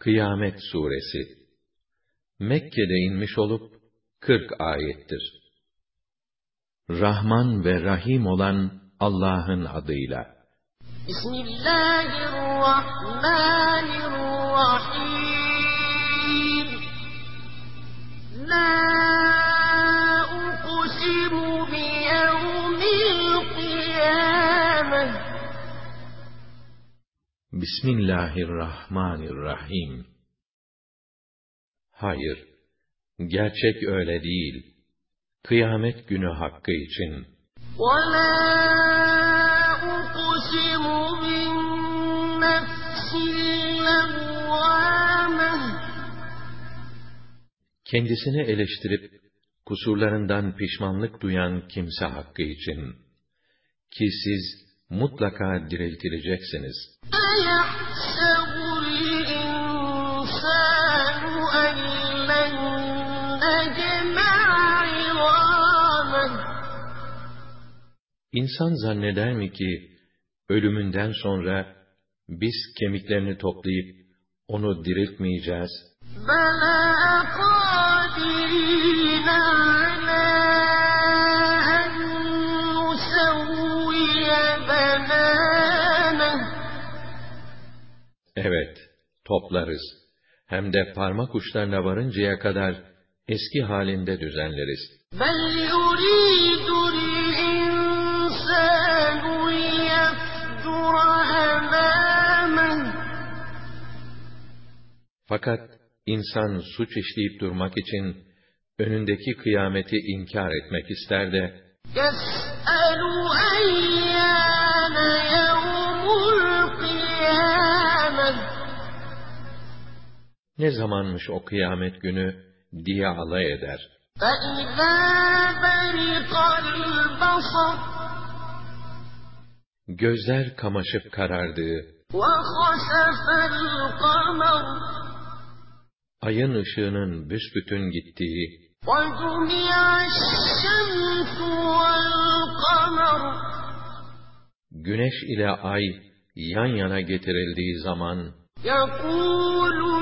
Kıyamet Suresi Mekke'de inmiş olup 40 ayettir. Rahman ve Rahim olan Allah'ın adıyla. Bismillahirrahmanirrahim. Bismillahirrahmanirrahim. Hayır, gerçek öyle değil. Kıyamet günü hakkı için. Kendisini eleştirip, kusurlarından pişmanlık duyan kimse hakkı için. Ki siz, mutlaka diriltileceksiniz. İnsan zanneder mi ki, ölümünden sonra biz kemiklerini toplayıp onu diriltmeyeceğiz? toplarız. Hem de parmak uçlarına varıncaya kadar eski halinde düzenleriz. Fakat insan suç işleyip durmak için önündeki kıyameti inkar etmek ister de ne zamanmış o kıyamet günü, diye alay eder. فَإِذَا بَرِقَ الْبَصَرُ Gözler kamaşıp karardığı, وَخَسَفَ الْقَمَرُ ayın ışığının büsbütün gittiği, وَجُمِعَ الشَّمْسُ وَالْقَمَرُ güneş ile ay yan yana getirildiği zaman, يَقُولُ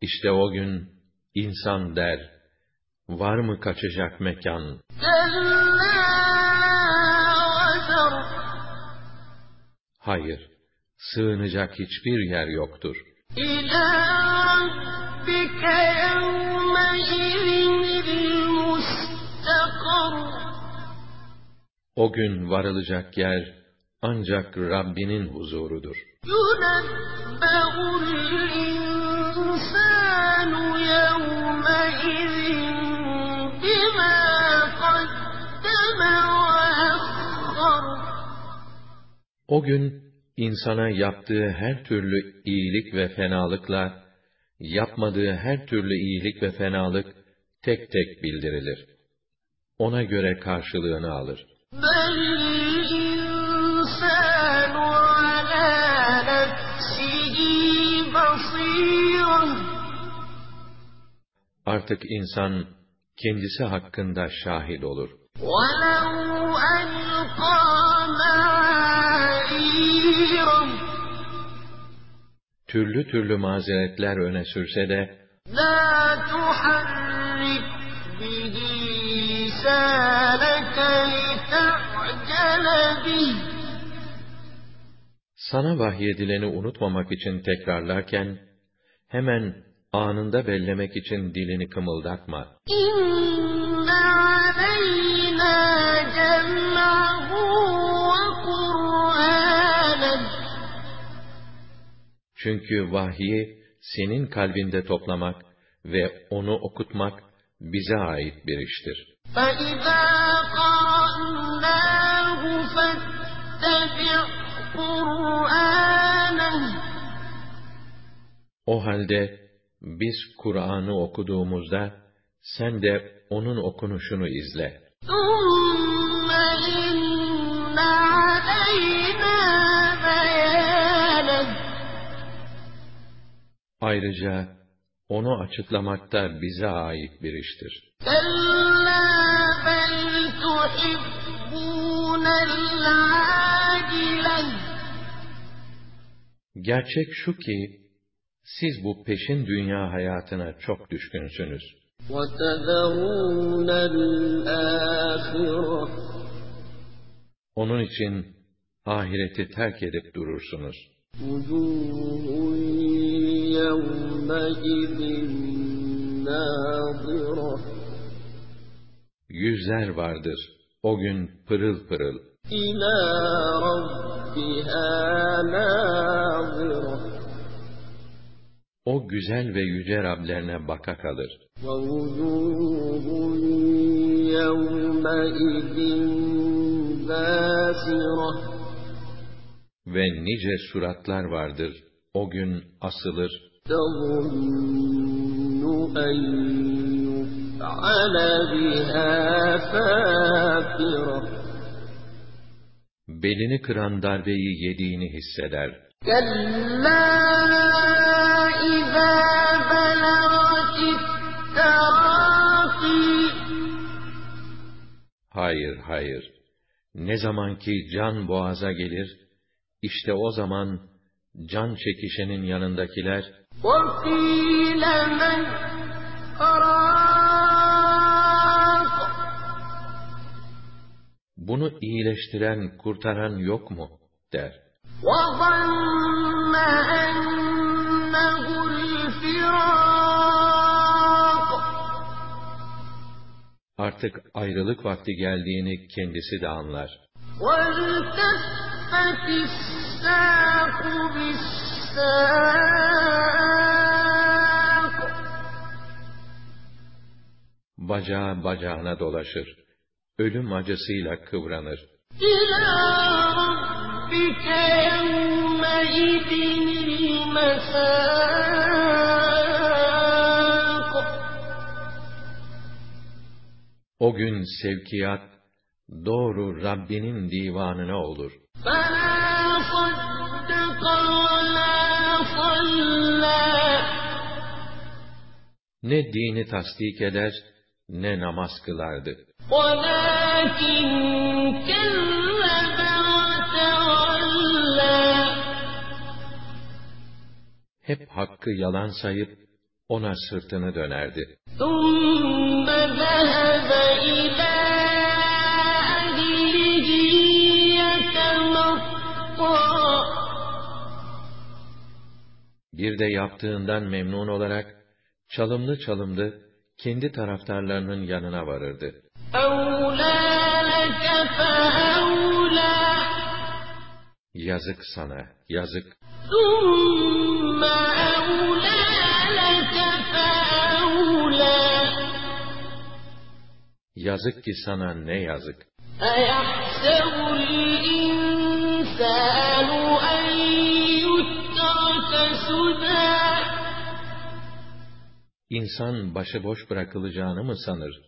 işte o gün insan der, var mı kaçacak mekan? Hayır, sığınacak hiçbir yer yoktur. İlâ O gün varılacak yer ancak Rabbinin huzurudur. O gün insana yaptığı her türlü iyilik ve fenalıkla, yapmadığı her türlü iyilik ve fenalık tek tek bildirilir. Ona göre karşılığını alır. Artık insan kendisi hakkında şahit olur. Türlü türlü mazeretler öne sürse de, بِهِ لِسَانَكَ لِتَعْجَلَ بِهِ sana vahyedileni unutmamak için tekrarlarken, hemen anında bellemek için dilini kımıldatma. إِنَّ عَلَيْنَا جَمْعَهُ وَقُرْآنَهُ Çünkü vahyi senin kalbinde toplamak ve onu okutmak bize ait bir iştir. O halde biz Kur'an'ı okuduğumuzda sen de onun okunuşunu izle. Ayrıca onu açıklamak bize ait bir iştir. Gerçek şu ki, siz bu peşin dünya hayatına çok düşkünsünüz. Onun için ahireti terk edip durursunuz. وجوه يومئذ ناظرة Yüzler vardır, o gün pırıl pırıl. إلى ربها ناظرة O güzel ve yüce Rablerine baka kalır. ووجوه يومئذ باسرة ve nice suratlar vardır, o gün asılır. Belini kıran darbeyi yediğini hisseder. Hayır, hayır. Ne zaman ki can boğaza gelir, işte o zaman can çekişenin yanındakiler, وقيل من راق bunu iyileştiren, kurtaran yok mu? der. وظن أنه الفراق Artık ayrılık vakti geldiğini kendisi de anlar. والتفت الساق بالساق Bacağı bacağına dolaşır. Ölüm acısıyla kıvranır. O gün sevkiyat doğru Rabbinin divanına olur. فلا صدق ولا صلى Ne dini tasdik eder, ne namaz kılardı. ولكن كذب وتولى Hep hakkı yalan sayıp ona sırtını dönerdi. ثم ذهب إلى Bir de yaptığından memnun olarak çalımlı çalımlı kendi taraftarlarının yanına varırdı. أولى لك فأولى Yazık sana, yazık. ثم أولى لك فأولى Yazık ki sana ne yazık. أيحسب الإنسان أن insan başıboş bırakılacağını mı sanır?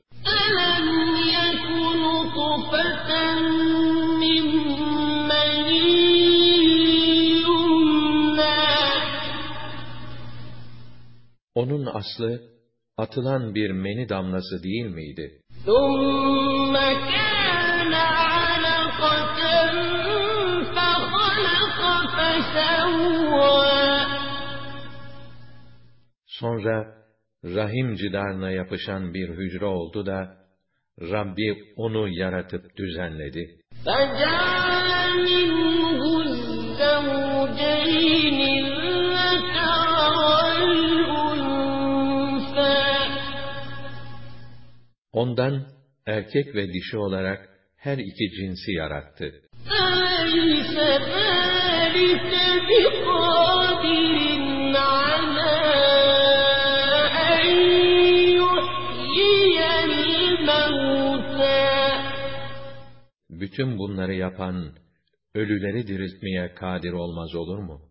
Onun aslı atılan bir meni damlası değil miydi? Sonra rahim cidarına yapışan bir hücre oldu da, Rabbi onu yaratıp düzenledi. Ondan erkek ve dişi olarak her iki cinsi yarattı. Bütün bunları yapan, ölüleri diriltmeye kadir olmaz olur mu?